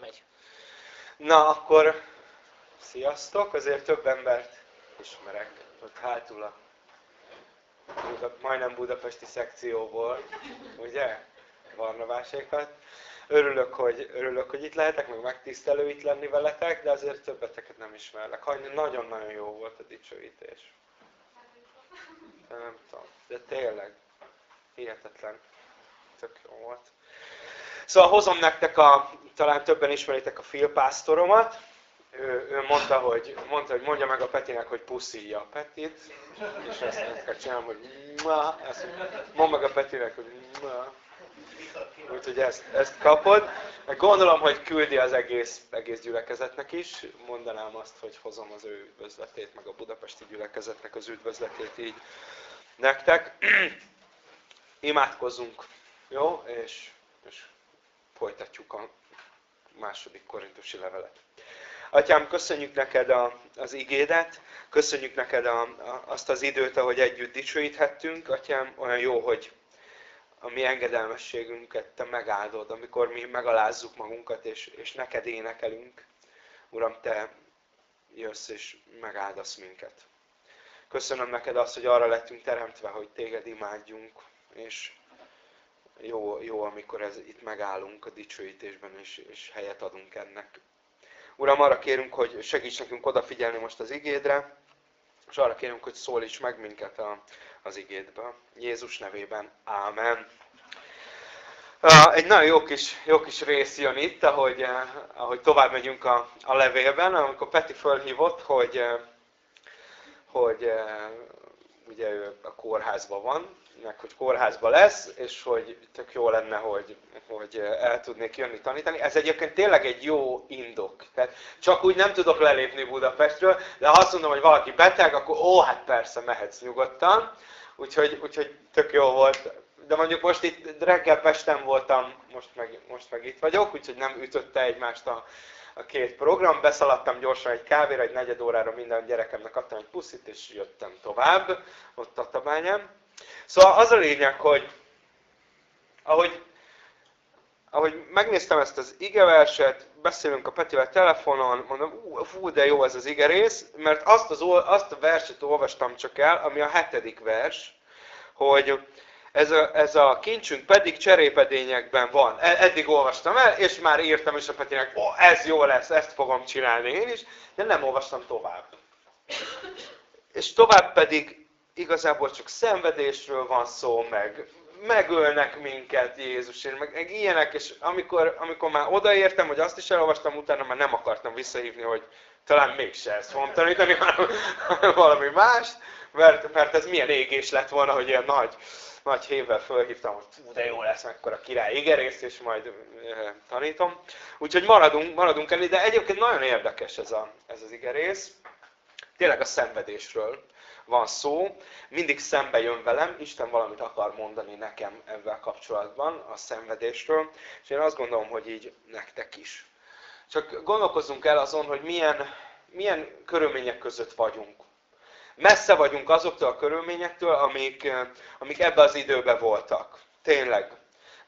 megy. Na, akkor sziasztok, azért több embert ismerek. Ott hátul a Buda, majdnem budapesti szekcióból, ugye? Barnabásékat. Örülök hogy, örülök, hogy itt lehetek, meg megtisztelő itt lenni veletek, de azért többeteket nem ismerlek. Nagyon-nagyon jó volt a dicsőítés. De nem tudom, de tényleg, hihetetlen. Tök jó volt. Szóval hozom nektek a, talán többen ismeritek a filpásztoromat. Ő, ő mondta, hogy, mondta, hogy mondja meg a Petinek, hogy puszilja a Petit. És ezt, kell csinálnom, hogy ezt, mondd meg a Petinek, hogy Úgyhogy ezt, ezt kapod. Gondolom, hogy küldi az egész, egész gyülekezetnek is. Mondanám azt, hogy hozom az ő üdvözletét, meg a budapesti gyülekezetnek az üdvözletét így nektek. Imádkozzunk, jó? És, és folytatjuk a második korintusi levelet. Atyám, köszönjük neked a, az igédet, köszönjük neked a, a, azt az időt, ahogy együtt dicsőíthettünk. Atyám, olyan jó, hogy a mi engedelmességünket Te megáldod, amikor mi megalázzuk magunkat, és, és neked énekelünk. Uram, Te jössz és megáldasz minket. Köszönöm neked azt, hogy arra lettünk teremtve, hogy Téged imádjunk, és jó, jó amikor ez, itt megállunk a dicsőítésben, és, és helyet adunk ennek. Uram, arra kérünk, hogy segíts nekünk odafigyelni most az igédre, és arra kérünk, hogy szólíts meg minket a, az igédbe. Jézus nevében. Ámen. Egy nagyon jó kis, jó kis rész jön itt, ahogy, eh, ahogy tovább megyünk a, a levélben, amikor Peti fölhívott, hogy, eh, hogy eh, ugye ő a kórházban van, meg hogy kórházban lesz, és hogy tök jó lenne, hogy, hogy el tudnék jönni tanítani. Ez egyébként tényleg egy jó indok. Tehát csak úgy nem tudok lelépni Budapestről, de ha azt mondom, hogy valaki beteg, akkor ó, hát persze, mehetsz nyugodtan. Úgyhogy, úgyhogy tök jó volt. De mondjuk most itt reggel Pesten voltam, most meg, most meg itt vagyok, úgyhogy nem ütötte egymást a, a két program. Beszaladtam gyorsan egy kávéra, egy negyed órára minden gyerekemnek adtam egy puszit, és jöttem tovább ott a tabányán. Szóval az a lényeg, hogy ahogy, ahogy megnéztem ezt az igeverset, beszélünk a Petivel telefonon, mondom, fú, de jó ez az igerész, mert azt, az, azt a verset olvastam csak el, ami a hetedik vers, hogy ez a, ez a kincsünk pedig cserépedényekben van. E, eddig olvastam el, és már írtam is a Petinek, ó, ez jó lesz, ezt fogom csinálni én is, de nem olvastam tovább. És tovább pedig igazából csak szenvedésről van szó, meg megölnek minket Jézusért, meg, meg ilyenek, és amikor, amikor már odaértem, hogy azt is elolvastam, utána már nem akartam visszahívni, hogy talán mégse ezt fogom hanem valami mást, mert, mert ez milyen égés lett volna, hogy ilyen nagy, nagy hévvel fölhívtam, hogy fú, de jó lesz, mekkora király igerész, és majd e, tanítom. Úgyhogy maradunk, maradunk elé, de egyébként nagyon érdekes ez, a, ez az igerész. Tényleg a szenvedésről van szó, mindig szembe jön velem, Isten valamit akar mondani nekem ebben kapcsolatban, a szenvedésről, és én azt gondolom, hogy így nektek is. Csak gondolkozzunk el azon, hogy milyen, milyen körülmények között vagyunk. Messze vagyunk azoktól a körülményektől, amik, amik ebbe az időben voltak. Tényleg.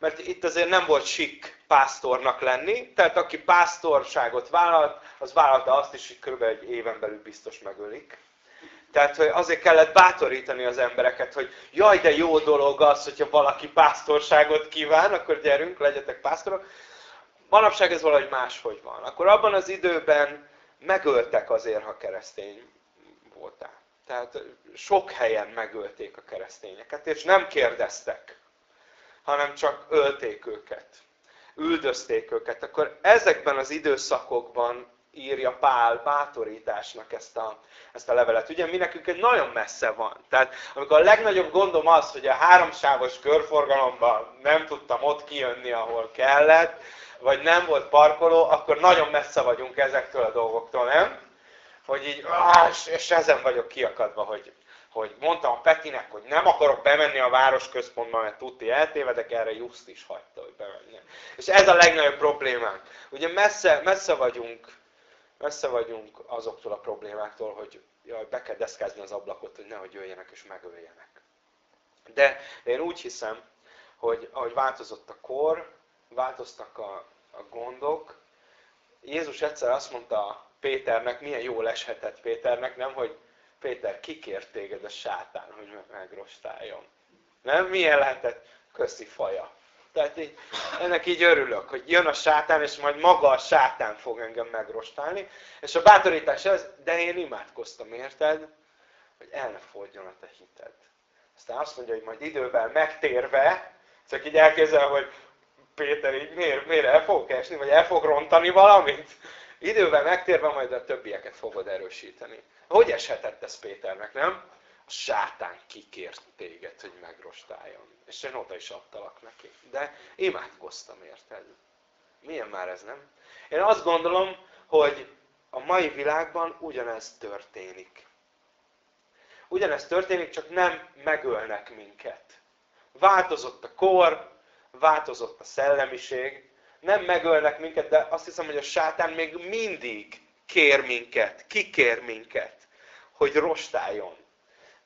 Mert itt azért nem volt sik pásztornak lenni, tehát aki pásztorságot vállalt, az vállalta azt is, hogy kb. egy éven belül biztos megölik. Tehát hogy azért kellett bátorítani az embereket, hogy jaj, de jó dolog az, hogyha valaki pásztorságot kíván, akkor gyerünk, legyetek pásztorok. Manapság ez valahogy máshogy van. Akkor abban az időben megöltek azért, ha keresztény voltál. Tehát sok helyen megölték a keresztényeket, és nem kérdeztek, hanem csak ölték őket. Üldözték őket. Akkor ezekben az időszakokban írja Pál bátorításnak ezt a, ezt a levelet. Ugye mi nekünk egy nagyon messze van. Tehát amikor a legnagyobb gondom az, hogy a háromsávos körforgalomban nem tudtam ott kijönni, ahol kellett, vagy nem volt parkoló, akkor nagyon messze vagyunk ezektől a dolgoktól, nem? Hogy így, és ezen vagyok kiakadva, hogy, hogy mondtam a Petinek, hogy nem akarok bemenni a városközpontba, mert tudti eltévedek, erre Just is hagyta, hogy bemenjen. És ez a legnagyobb problémánk. Ugye messze, messze vagyunk messze vagyunk azoktól a problémáktól, hogy jaj, be kell deszkázni az ablakot, hogy nehogy jöjjenek és megöljenek. De én úgy hiszem, hogy ahogy változott a kor, változtak a, a gondok, Jézus egyszer azt mondta Péternek, milyen jól eshetett Péternek, nem, hogy Péter, kikért téged a sátán, hogy megrostáljon. Nem? Milyen lehetett? Köszi faja. Tehát így, ennek így örülök, hogy jön a sátán, és majd maga a sátán fog engem megrostálni. És a bátorítás ez, de én imádkoztam, érted? Hogy el ne fordjon a te hited. Aztán azt mondja, hogy majd idővel megtérve, csak így elképzel, hogy Péter így miért, miért el fog esni, vagy el fog rontani valamit? Idővel megtérve majd a többieket fogod erősíteni. Hogy eshetett ez Péternek, nem? A sátán kikért téged, hogy megrostáljon. És én oda is adtalak neki. De imádkoztam, érted? Milyen már ez, nem? Én azt gondolom, hogy a mai világban ugyanez történik. Ugyanez történik, csak nem megölnek minket. Változott a kor, változott a szellemiség, nem megölnek minket, de azt hiszem, hogy a sátán még mindig kér minket, kikér minket, hogy rostáljon.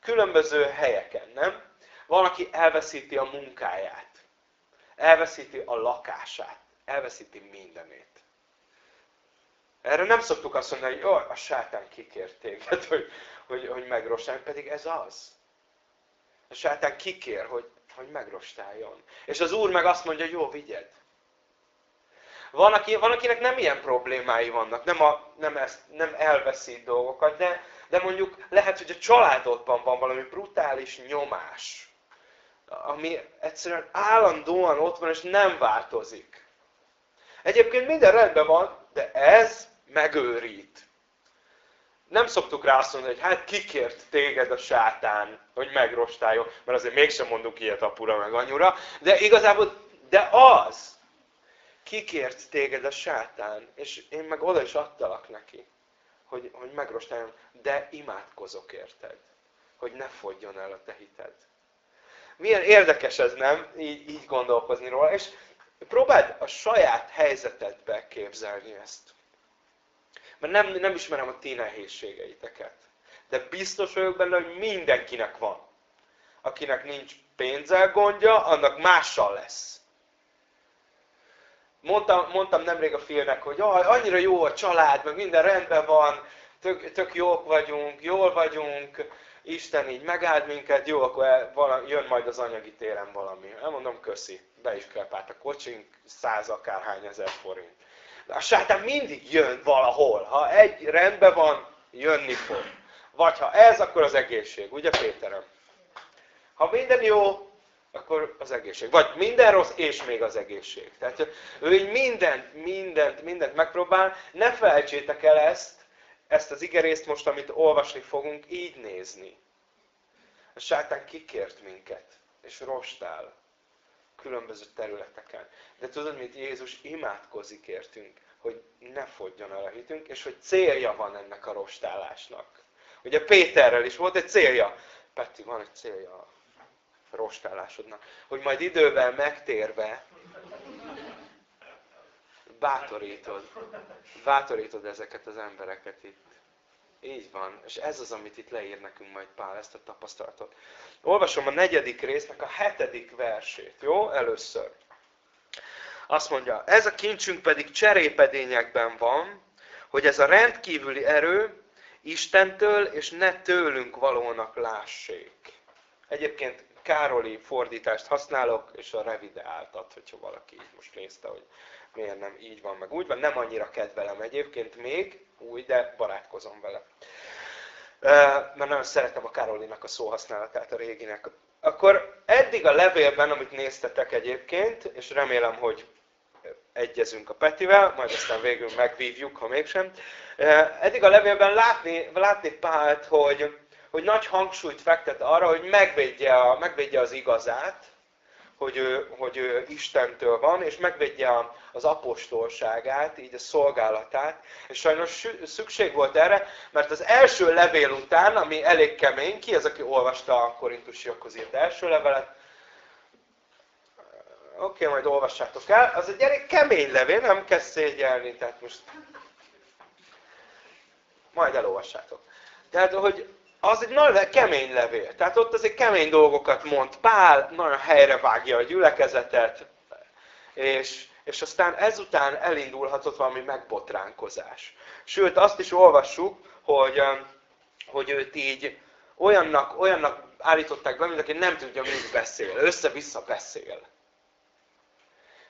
Különböző helyeken, nem? Van, aki elveszíti a munkáját, elveszíti a lakását, elveszíti mindenét. Erre nem szoktuk azt mondani, hogy a sátán kikért téged, hogy, hogy, hogy megrostáljon, pedig ez az. A sátán kikér, hogy, hogy megrostáljon. És az Úr meg azt mondja, jó, vigyed. Van, aki, van akinek nem ilyen problémái vannak, nem, a, nem, ezt, nem elveszít dolgokat, de, de mondjuk lehet, hogy a családodban van valami brutális nyomás, ami egyszerűen állandóan ott van, és nem változik. Egyébként minden rendben van, de ez megőrít. Nem szoktuk rá azt mondani, hogy hát kikért téged a sátán, hogy megrostáljon, mert azért mégsem mondunk ilyet apura meg anyura, de igazából, de az, kikért téged a sátán, és én meg oda is adtalak neki, hogy, hogy megrostáljon, de imádkozok érted, hogy ne fogjon el a te hited. Milyen érdekes ez, nem? Így, így gondolkozni róla, és próbáld a saját helyzetedbe képzelni ezt. Mert nem, nem ismerem a ti nehézségeiteket. De biztos vagyok benne, hogy mindenkinek van. Akinek nincs pénzzel gondja, annak mással lesz. Mondtam, mondtam nemrég a filmnek, hogy jaj, annyira jó a család, meg minden rendben van, tök, tök jók vagyunk, jól vagyunk, Isten így megáld minket, jó, akkor valami, jön majd az anyagi téren valami. Elmondom, köszi, be is krepált a kocsink, száz akárhány ezer forint. De a sátán mindig jön valahol. Ha egy rendben van, jönni fog. Vagy ha ez, akkor az egészség. Ugye Péterem? Ha minden jó, akkor az egészség. Vagy minden rossz, és még az egészség. Tehát ő így mindent, mindent, mindent megpróbál. Ne felejtsétek el ezt, ezt az igerészt most, amit olvasni fogunk, így nézni. A sátán kikért minket, és rostál különböző területeken. De tudod, mint Jézus imádkozik értünk, hogy ne fogjon el a hitünk, és hogy célja van ennek a rostálásnak. Ugye Péterrel is volt egy célja. Peti, van egy célja rostálásodnak. Hogy majd idővel megtérve bátorítod, bátorítod ezeket az embereket itt. Így van. És ez az, amit itt leír nekünk majd Pál, ezt a tapasztalatot. Olvasom a negyedik résznek a hetedik versét, jó? Először. Azt mondja, ez a kincsünk pedig cserépedényekben van, hogy ez a rendkívüli erő Istentől és ne tőlünk valónak lássék. Egyébként Károli fordítást használok, és a revideáltat, hogyha valaki így most nézte, hogy miért nem így van, meg úgy van. Nem annyira kedvelem egyébként még, új, de barátkozom vele. Mert nagyon szeretem a Károlinak a szóhasználatát, a réginek. Akkor eddig a levélben, amit néztetek egyébként, és remélem, hogy egyezünk a Petivel, majd aztán végül megvívjuk, ha mégsem. Eddig a levélben látni, látni Pált, hogy, hogy nagy hangsúlyt fektet arra, hogy megvédje, a, megvédje az igazát, hogy ő, hogy ő Istentől van, és megvédje az apostolságát, így a szolgálatát. És sajnos szükség volt erre, mert az első levél után, ami elég kemény, ki az, aki olvasta a korintusiakhoz írt első levelet? Oké, okay, majd olvassátok el. Az egy elég kemény levél, nem kell szégyelni, tehát most majd elolvassátok. Tehát, hogy az egy nagyon kemény levél. Tehát ott azért kemény dolgokat mond. Pál nagyon helyre vágja a gyülekezetet, és, és aztán ezután elindulhatott valami megbotránkozás. Sőt, azt is olvassuk, hogy, hogy őt így olyannak, olyannak állították be, mint aki nem tudja, mit beszél. Össze-vissza beszél.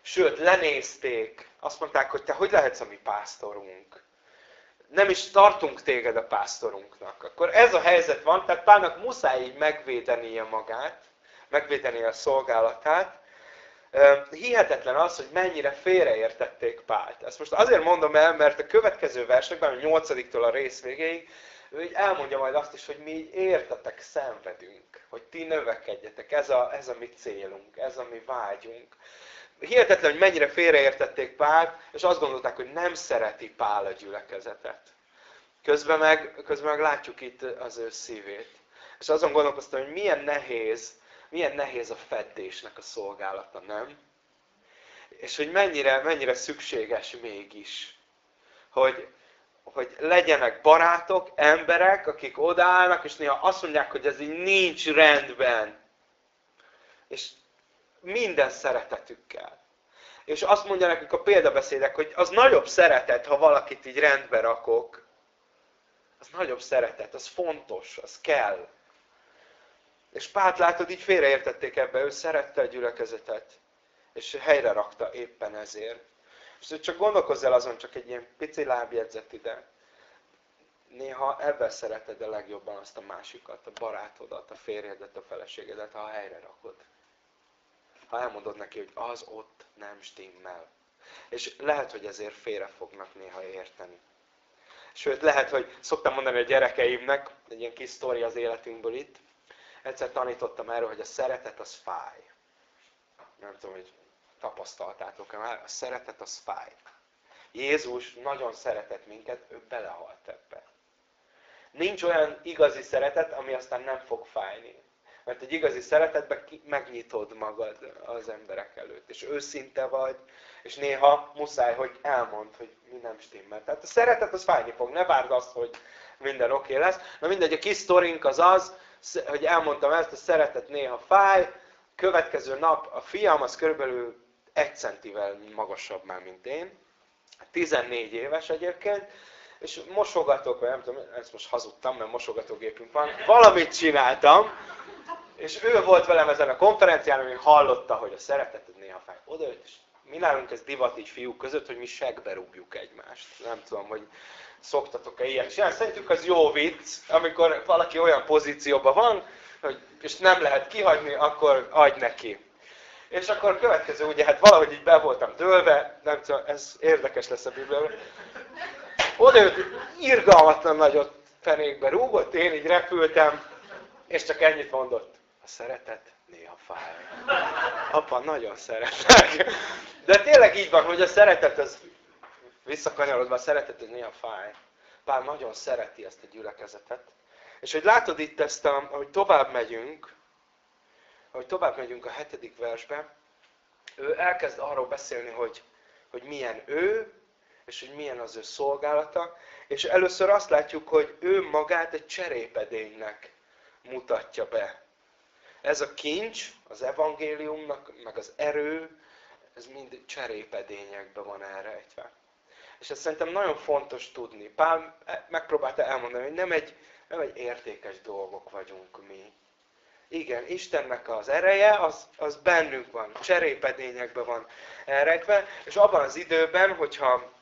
Sőt, lenézték, azt mondták, hogy te hogy lehetsz a mi pásztorunk? Nem is tartunk téged a pásztorunknak. Akkor ez a helyzet van, tehát Pálnak muszáj így megvédenie magát, megvédenie a szolgálatát. Hihetetlen az, hogy mennyire félreértették Pált. Ezt most azért mondom el, mert a következő versekben, a nyolcadiktól a rész végéig, ő így elmondja majd azt is, hogy mi értetek, szenvedünk, hogy ti növekedjetek, ez a, ez a mi célunk, ez a mi vágyunk. Hihetetlen, hogy mennyire félreértették Pált, és azt gondolták, hogy nem szereti Pál a gyülekezetet. Közben meg, közben meg látjuk itt az ő szívét. És azon gondolkoztam, hogy milyen nehéz, milyen nehéz a feddésnek a szolgálata, nem? És hogy mennyire, mennyire szükséges mégis, hogy, hogy legyenek barátok, emberek, akik odaállnak, és néha azt mondják, hogy ez így nincs rendben. És minden szeretetükkel. És azt mondja nekik a példabeszédek, hogy az nagyobb szeretet, ha valakit így rendbe rakok. Az nagyobb szeretet, az fontos, az kell. És Pát látod, így félreértették ebbe, ő szerette a gyülekezetet. És helyre rakta éppen ezért. És csak gondolkozz el azon, csak egy ilyen pici lábjegyzet ide. Néha ebben szereted a legjobban azt a másikat, a barátodat, a férjedet, a feleségedet, ha helyre rakod ha elmondod neki, hogy az ott nem stimmel. És lehet, hogy ezért félre fognak néha érteni. Sőt, lehet, hogy szoktam mondani a gyerekeimnek, egy ilyen kis sztori az életünkből itt, egyszer tanítottam erről, hogy a szeretet az fáj. Nem tudom, hogy tapasztaltátok-e már, a szeretet az fáj. Jézus nagyon szeretett minket, ő belehalt ebbe. Nincs olyan igazi szeretet, ami aztán nem fog fájni. Mert egy igazi szeretetben megnyitod magad az emberek előtt, és őszinte vagy, és néha muszáj, hogy elmond, hogy mi nem stimmel. Tehát a szeretet az fájni fog, ne várd azt, hogy minden oké okay lesz. Na mindegy, a kis sztorink az az, hogy elmondtam ezt, a szeretet néha fáj, következő nap a fiam az körülbelül egy centivel magasabb már, mint én, 14 éves egyébként, és mosogatok, vagy nem tudom, ezt most hazudtam, mert mosogatógépünk van, valamit csináltam, és ő volt velem ezen a konferencián, ami hallotta, hogy a szereteted néha fáj. Odaült, és mi nálunk ez divat így fiúk között, hogy mi segbe rúgjuk egymást. Nem tudom, hogy szoktatok-e ilyet csinálni. Szerintük az jó vicc, amikor valaki olyan pozícióban van, hogy, és nem lehet kihagyni, akkor adj neki. És akkor a következő, ugye hát valahogy így be voltam dőlve, nem tudom, ez érdekes lesz a Bibliában. Oda jött, irgalmatlan nagyot fenékbe rúgott, én így repültem, és csak ennyit mondott. A szeretet néha fáj. Apa, nagyon szeretlek. De tényleg így van, hogy a szeretet az, visszakanyarodva, a szeretet az néha fáj. Pál nagyon szereti ezt a gyülekezetet. És hogy látod itt ezt, a, hogy tovább megyünk, hogy tovább megyünk a hetedik versbe, ő elkezd arról beszélni, hogy, hogy milyen ő, és hogy milyen az ő szolgálata. És először azt látjuk, hogy ő magát egy cserépedénynek mutatja be. Ez a kincs, az evangéliumnak, meg az erő, ez mind cserépedényekben van elrejtve. És ezt szerintem nagyon fontos tudni. Pál megpróbálta elmondani, hogy nem egy, nem egy értékes dolgok vagyunk mi. Igen, Istennek az ereje, az, az bennünk van, cserépedényekben van elrejtve, és abban az időben, hogyha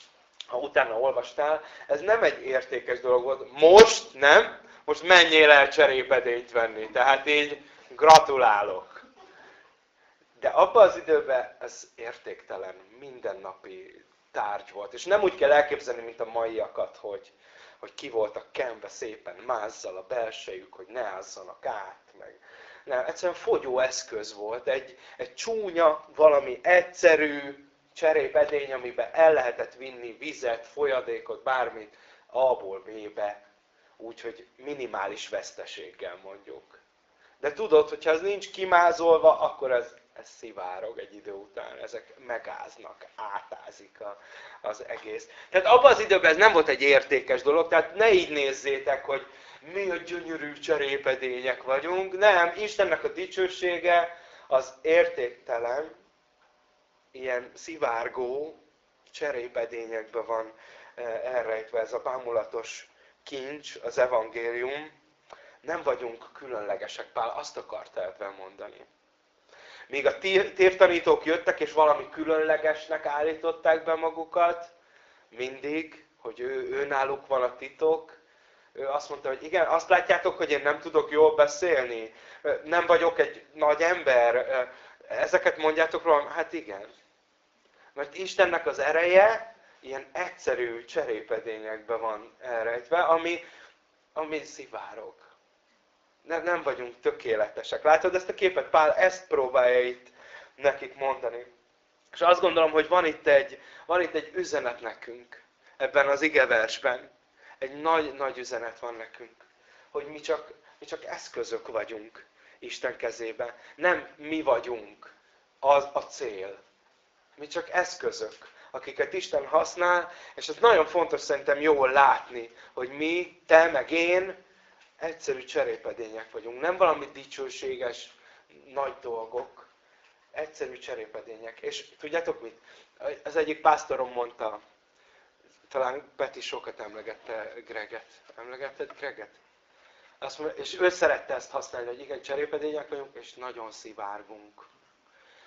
ha utána olvastál, ez nem egy értékes dolog volt. Most nem, most menjél el cserépedényt venni. Tehát így Gratulálok! De abban az időben ez értéktelen, mindennapi tárgy volt. És nem úgy kell elképzelni, mint a maiakat, hogy, hogy ki voltak kenve szépen mázzal a belsejük, hogy ne ázzanak át. Meg. Nem, egyszerűen fogyó eszköz volt, egy, egy csúnya, valami egyszerű cserépedény, amiben el lehetett vinni vizet, folyadékot, bármit, A-ból B-be, úgyhogy minimális veszteséggel mondjuk. De tudod, hogyha ez nincs kimázolva, akkor ez, ez szivárog egy idő után. Ezek megáznak, átázik a, az egész. Tehát abban az időben ez nem volt egy értékes dolog, tehát ne így nézzétek, hogy mi a gyönyörű cserépedények vagyunk. Nem, Istennek a dicsősége az értéktelen, ilyen szivárgó cserépedényekben van elrejtve ez a bámulatos kincs, az evangélium, nem vagyunk különlegesek. Pál azt akarta ebben mondani. Míg a tévtanítók jöttek, és valami különlegesnek állították be magukat, mindig, hogy ő, ő náluk van a titok, ő azt mondta, hogy igen, azt látjátok, hogy én nem tudok jól beszélni, nem vagyok egy nagy ember, ezeket mondjátok rólam? Hát igen. Mert Istennek az ereje ilyen egyszerű cserépedényekben van elrejtve, ami, ami szivárog. Nem, nem vagyunk tökéletesek. Látod ezt a képet? Pál ezt próbálja itt nekik mondani. És azt gondolom, hogy van itt egy, van itt egy üzenet nekünk ebben az igeversben. Egy nagy-nagy üzenet van nekünk. Hogy mi csak, mi csak eszközök vagyunk Isten kezében. Nem mi vagyunk az a cél. Mi csak eszközök, akiket Isten használ, és ez nagyon fontos szerintem jól látni, hogy mi, te meg én, egyszerű cserépedények vagyunk. Nem valami dicsőséges nagy dolgok, egyszerű cserépedények. És tudjátok mit? Az egyik pásztorom mondta, talán Peti sokat emlegette Greget. Emlegetted Greget? Azt mondja, és ő szerette ezt használni, hogy igen, cserépedények vagyunk, és nagyon szivárgunk.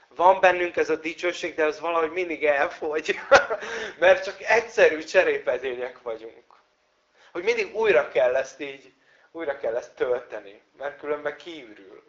Van bennünk ez a dicsőség, de az valahogy mindig elfogy, mert csak egyszerű cserépedények vagyunk. Hogy mindig újra kell ezt így újra kell ezt tölteni, mert különben kiürül.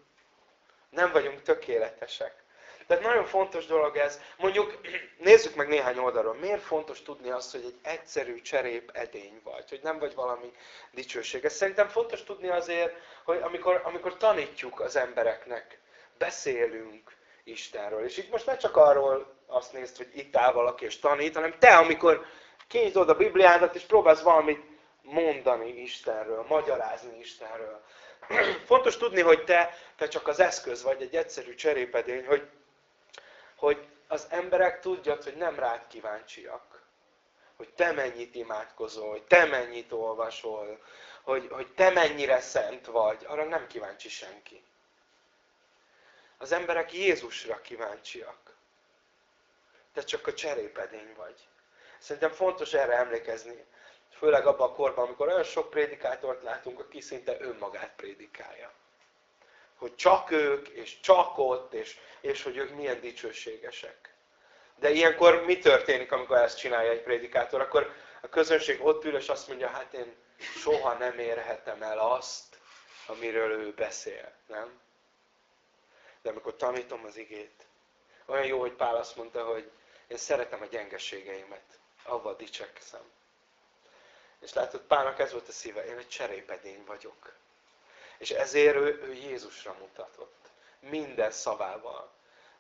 Nem vagyunk tökéletesek. Tehát nagyon fontos dolog ez. Mondjuk, nézzük meg néhány oldalról. Miért fontos tudni azt, hogy egy egyszerű cserép edény vagy, hogy nem vagy valami dicsőség. Ez szerintem fontos tudni azért, hogy amikor, amikor tanítjuk az embereknek, beszélünk Istenről. És itt most ne csak arról azt nézd, hogy itt áll valaki és tanít, hanem te, amikor kinyitod a Bibliádat és próbálsz valamit mondani Istenről, magyarázni Istenről. Fontos tudni, hogy te, te csak az eszköz vagy, egy egyszerű cserépedény, hogy, hogy az emberek tudjad, hogy nem rád kíváncsiak. Hogy te mennyit imádkozol, hogy te mennyit olvasol, hogy, hogy te mennyire szent vagy, arra nem kíváncsi senki. Az emberek Jézusra kíváncsiak. Te csak a cserépedény vagy. Szerintem fontos erre emlékezni. Főleg abban a korban, amikor olyan sok prédikátort látunk, aki szinte önmagát prédikálja. Hogy csak ők, és csak ott, és, és hogy ők milyen dicsőségesek. De ilyenkor mi történik, amikor ezt csinálja egy prédikátor? Akkor a közönség ott ül, és azt mondja, hát én soha nem érhetem el azt, amiről ő beszél, nem? De amikor tanítom az igét, olyan jó, hogy Pál azt mondta, hogy én szeretem a gyengeségeimet, avval dicsekszem. És látod, Pálnak ez volt a szíve, én egy cserépedény vagyok. És ezért ő, ő Jézusra mutatott. Minden szavával.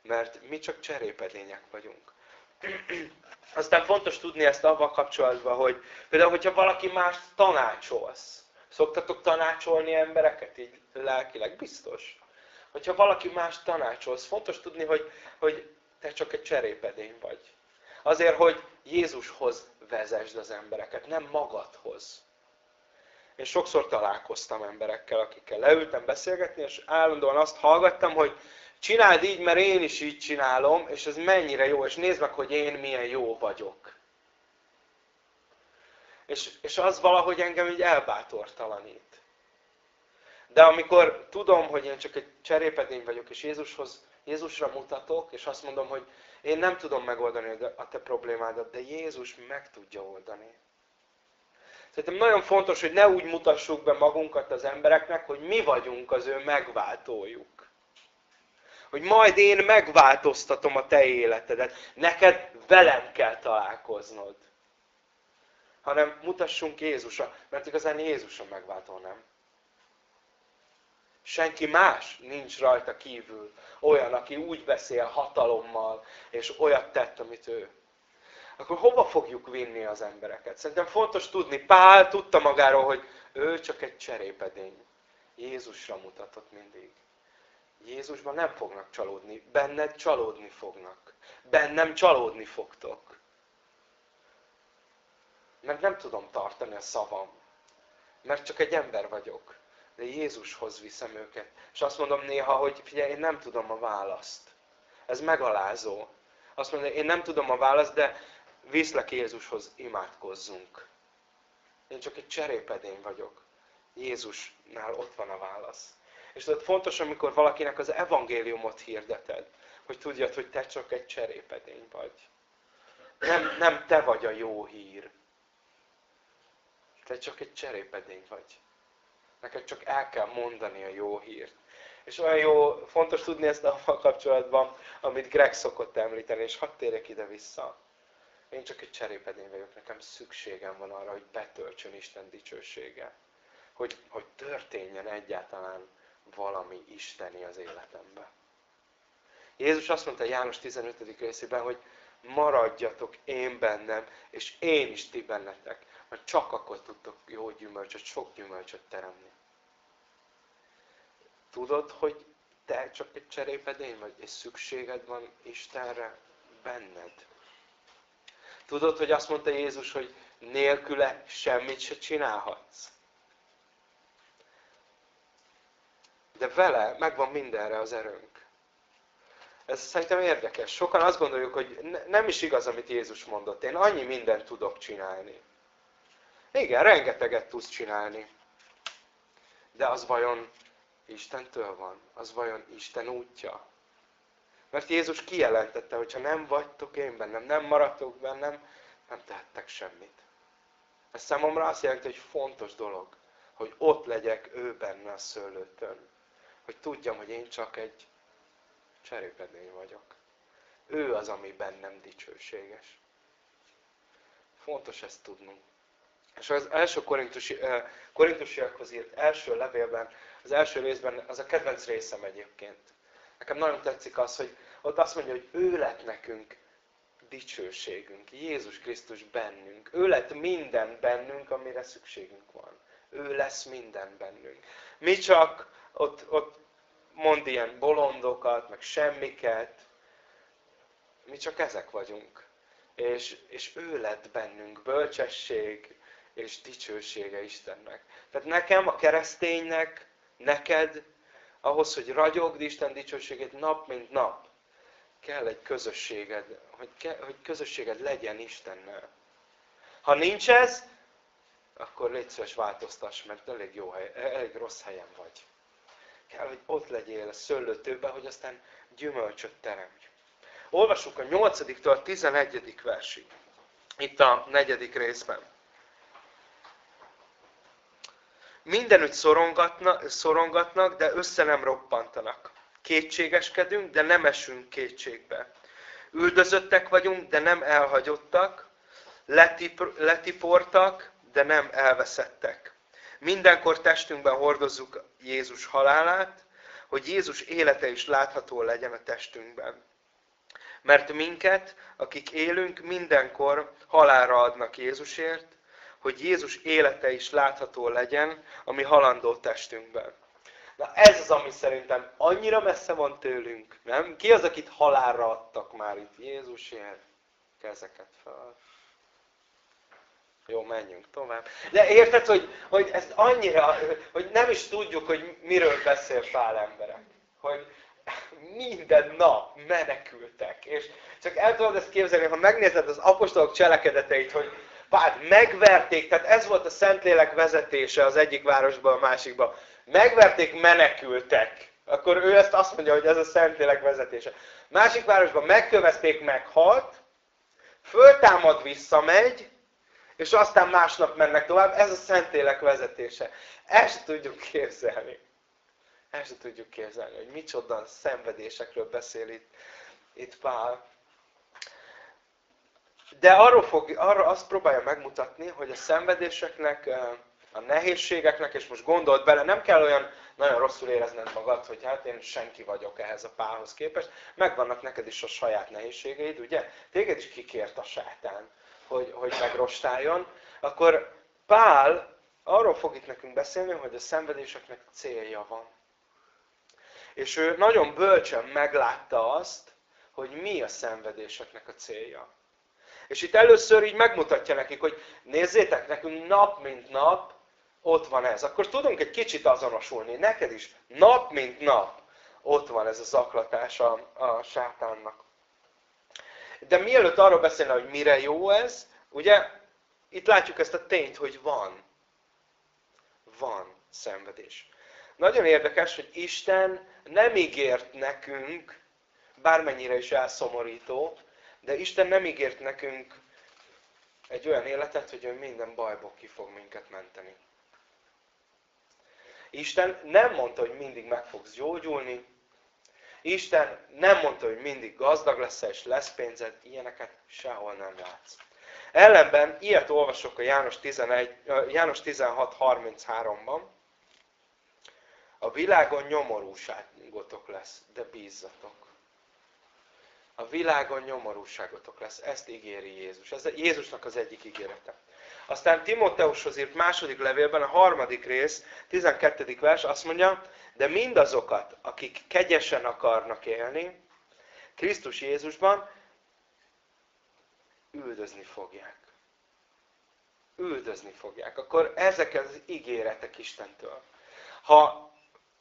Mert mi csak cserépedények vagyunk. Aztán fontos tudni ezt avval kapcsolatban, hogy például, hogyha valaki mást tanácsolsz, szoktatok tanácsolni embereket így lelkileg? Biztos. Hogyha valaki más tanácsolsz, fontos tudni, hogy, hogy te csak egy cserépedény vagy. Azért, hogy Jézushoz vezesd az embereket, nem magadhoz. Én sokszor találkoztam emberekkel, akikkel leültem beszélgetni, és állandóan azt hallgattam, hogy csináld így, mert én is így csinálom, és ez mennyire jó, és nézd meg, hogy én milyen jó vagyok. És, és az valahogy engem így elbátortalanít. De amikor tudom, hogy én csak egy cserépedény vagyok, és Jézushoz, Jézusra mutatok, és azt mondom, hogy én nem tudom megoldani a te problémádat, de Jézus meg tudja oldani. Szerintem nagyon fontos, hogy ne úgy mutassuk be magunkat az embereknek, hogy mi vagyunk az ő megváltójuk. Hogy majd én megváltoztatom a te életedet. Neked velem kell találkoznod. Hanem mutassunk Jézusra, mert igazán Jézus a megváltó, nem? Senki más nincs rajta kívül. Olyan, aki úgy beszél hatalommal, és olyat tett, amit ő. Akkor hova fogjuk vinni az embereket? Szerintem fontos tudni, Pál tudta magáról, hogy ő csak egy cserépedény. Jézusra mutatott mindig. Jézusban nem fognak csalódni, benned csalódni fognak. Bennem csalódni fogtok. Mert nem tudom tartani a szavam. Mert csak egy ember vagyok de Jézushoz viszem őket. És azt mondom néha, hogy figyelj, én nem tudom a választ. Ez megalázó. azt mondja, én nem tudom a választ, de viszlek Jézushoz, imádkozzunk. Én csak egy cserépedény vagyok. Jézusnál ott van a válasz. És tudod, fontos, amikor valakinek az evangéliumot hirdeted, hogy tudjad, hogy te csak egy cserépedény vagy. Nem, nem te vagy a jó hír. Te csak egy cserépedény vagy. Neked csak el kell mondani a jó hírt. És olyan jó, fontos tudni ezt a kapcsolatban, amit Greg szokott említeni, és hadd térjek ide vissza. Én csak egy cserépedény vagyok, nekem szükségem van arra, hogy betöltsön Isten dicsősége. Hogy, hogy történjen egyáltalán valami isteni az életemben. Jézus azt mondta János 15. részében, hogy maradjatok én bennem, és én is ti bennetek, mert csak akkor tudtok jó gyümölcsöt, sok gyümölcsöt teremni. Tudod, hogy te csak egy cserépedény vagy, és szükséged van Istenre benned. Tudod, hogy azt mondta Jézus, hogy nélküle semmit se csinálhatsz. De vele megvan mindenre az erőnk. Ez szerintem érdekes. Sokan azt gondoljuk, hogy nem is igaz, amit Jézus mondott. Én annyi mindent tudok csinálni. Igen, rengeteget tudsz csinálni. De az vajon Istentől van? Az vajon Isten útja? Mert Jézus kijelentette, hogy ha nem vagytok én bennem, nem maradtok bennem, nem tehettek semmit. Ez számomra azt jelenti, hogy fontos dolog, hogy ott legyek ő benne a szőlőtön. Hogy tudjam, hogy én csak egy cserépedény vagyok. Ő az, ami bennem dicsőséges. Fontos ezt tudnunk. És az első korintusi, korintusiakhoz írt első levélben, az első részben, az a kedvenc részem egyébként. Nekem nagyon tetszik az, hogy ott azt mondja, hogy ő lett nekünk dicsőségünk. Jézus Krisztus bennünk. Ő lett minden bennünk, amire szükségünk van. Ő lesz minden bennünk. Mi csak ott, ott mond ilyen bolondokat, meg semmiket. Mi csak ezek vagyunk. És, és ő lett bennünk bölcsesség és dicsősége Istennek. Tehát nekem, a kereszténynek, neked, ahhoz, hogy ragyogd Isten dicsőségét nap mint nap, kell egy közösséged, hogy, kell, hogy közösséged legyen Istennel. Ha nincs ez, akkor légy szíves változtass, mert elég, jó hely, elég rossz helyen vagy. Kell, hogy ott legyél a szőlőtőben, hogy aztán gyümölcsöt teremts. Olvassuk a 8-től a 11. versig. Itt a negyedik részben. Mindenütt szorongatnak, szorongatnak, de össze nem roppantanak. Kétségeskedünk, de nem esünk kétségbe. Üldözöttek vagyunk, de nem elhagyottak. Letip, letiportak, de nem elveszettek. Mindenkor testünkben hordozzuk Jézus halálát, hogy Jézus élete is látható legyen a testünkben. Mert minket, akik élünk, mindenkor halálra adnak Jézusért, hogy Jézus élete is látható legyen a mi halandó testünkben. Na ez az, ami szerintem annyira messze van tőlünk, nem? Ki az, akit halálra adtak már itt Jézusért? Kezeket fel. Jó, menjünk tovább. De érted, hogy, hogy ezt annyira, hogy nem is tudjuk, hogy miről beszél Pál emberek. Hogy minden nap menekültek. És csak el tudod ezt képzelni, ha megnézed az apostolok cselekedeteit, hogy Pál megverték, tehát ez volt a Szentlélek vezetése az egyik városból a másikba. Megverték, menekültek. Akkor ő ezt azt mondja, hogy ez a Szentlélek vezetése. Másik városban megkövezték, meghalt, föltámad, visszamegy, és aztán másnap mennek tovább. Ez a Szentlélek vezetése. Ezt tudjuk képzelni. Ezt tudjuk képzelni, hogy micsoda szenvedésekről beszél itt, itt Pál. De arról fog, arra azt próbálja megmutatni, hogy a szenvedéseknek, a nehézségeknek, és most gondold bele, nem kell olyan nagyon rosszul érezned magad, hogy hát én senki vagyok ehhez a pálhoz képest. Megvannak neked is a saját nehézségeid, ugye? Téged is kikért a sátán hogy, hogy megrostáljon, akkor Pál arról fog itt nekünk beszélni, hogy a szenvedéseknek célja van. És ő nagyon bölcsen meglátta azt, hogy mi a szenvedéseknek a célja. És itt először így megmutatja nekik, hogy nézzétek, nekünk nap mint nap ott van ez. Akkor tudunk egy kicsit azonosulni. Neked is nap mint nap ott van ez a zaklatás a, a sátánnak. De mielőtt arról beszélne, hogy mire jó ez, ugye, itt látjuk ezt a tényt, hogy van. Van szenvedés. Nagyon érdekes, hogy Isten nem ígért nekünk, bármennyire is elszomorító, de Isten nem ígért nekünk egy olyan életet, hogy ő minden bajból ki fog minket menteni. Isten nem mondta, hogy mindig meg fogsz gyógyulni. Isten nem mondta, hogy mindig gazdag lesz és lesz pénzed. Ilyeneket sehol nem látsz. Ellenben ilyet olvasok a János, 11, János 16.33-ban. A világon nyomorúságotok lesz, de bízzatok. A világon nyomorúságotok lesz. Ezt ígéri Jézus. Ez Jézusnak az egyik ígérete. Aztán Timóteushoz írt második levélben, a harmadik rész, 12. vers azt mondja, de mindazokat, akik kegyesen akarnak élni, Krisztus Jézusban, üldözni fogják. Üldözni fogják. Akkor ezek az ígéretek Istentől. Ha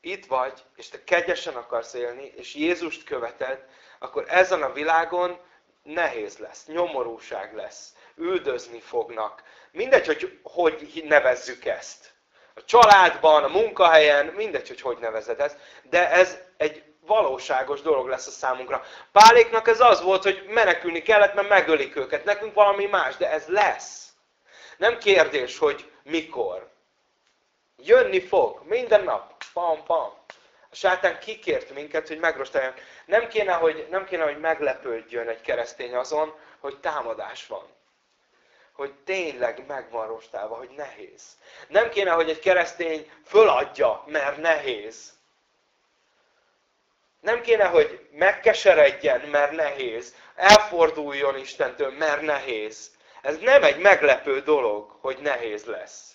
itt vagy, és te kegyesen akarsz élni, és Jézust követed, akkor ezen a világon nehéz lesz, nyomorúság lesz, üldözni fognak. Mindegy, hogy hogy nevezzük ezt. A családban, a munkahelyen, mindegy, hogy hogy nevezed ezt, de ez egy valóságos dolog lesz a számunkra. Páléknak ez az volt, hogy menekülni kellett, mert megölik őket. Nekünk valami más, de ez lesz. Nem kérdés, hogy mikor. Jönni fog, minden nap. Pam, pam. A sátán kikért minket, hogy megrostáljon. Nem kéne, hogy, nem kéne, hogy meglepődjön egy keresztény azon, hogy támadás van. Hogy tényleg meg van rostálva, hogy nehéz. Nem kéne, hogy egy keresztény föladja, mert nehéz. Nem kéne, hogy megkeseredjen, mert nehéz. Elforduljon Istentől, mert nehéz. Ez nem egy meglepő dolog, hogy nehéz lesz.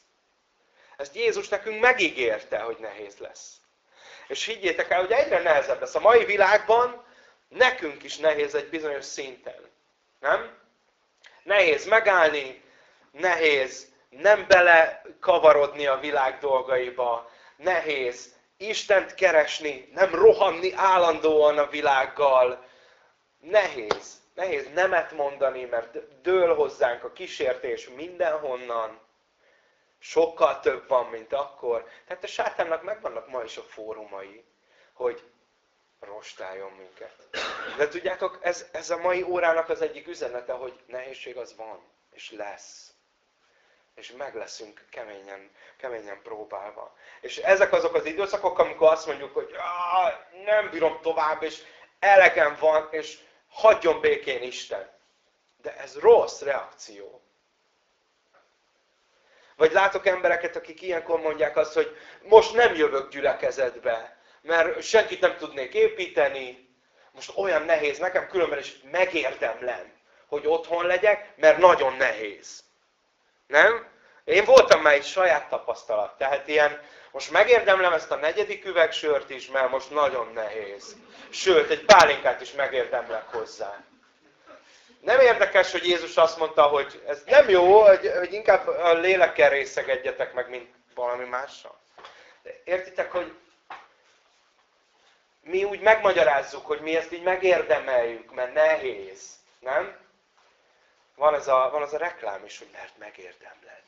Ezt Jézus nekünk megígérte, hogy nehéz lesz. És higgyétek el, hogy egyre nehezebb lesz. A mai világban nekünk is nehéz egy bizonyos szinten. Nem? Nehéz megállni, nehéz nem bele kavarodni a világ dolgaiba, nehéz Istent keresni, nem rohanni állandóan a világgal. Nehéz. Nehéz nemet mondani, mert dől hozzánk a kísértés mindenhonnan. Sokkal több van, mint akkor. Tehát a sátánnak megvannak ma is a fórumai, hogy rostáljon minket. De tudjátok, ez, ez a mai órának az egyik üzenete, hogy nehézség az van, és lesz. És meg leszünk keményen, keményen próbálva. És ezek azok az időszakok, amikor azt mondjuk, hogy nem bírom tovább, és elegem van, és hagyjon békén Isten. De ez rossz reakció. Vagy látok embereket, akik ilyenkor mondják azt, hogy most nem jövök gyülekezetbe, mert senkit nem tudnék építeni, most olyan nehéz nekem, különben is megérdemlem, hogy otthon legyek, mert nagyon nehéz. Nem? Én voltam már egy saját tapasztalat, tehát ilyen, most megérdemlem ezt a negyedik üvegsört is, mert most nagyon nehéz. Sőt, egy pálinkát is megérdemlek hozzá. Nem érdekes, hogy Jézus azt mondta, hogy ez nem jó, hogy, hogy inkább a lélekkel részegedjetek meg, mint valami mással. Értitek, hogy mi úgy megmagyarázzuk, hogy mi ezt így megérdemeljük, mert nehéz. Nem? Van ez a, van az a reklám is, hogy mert megérdemled.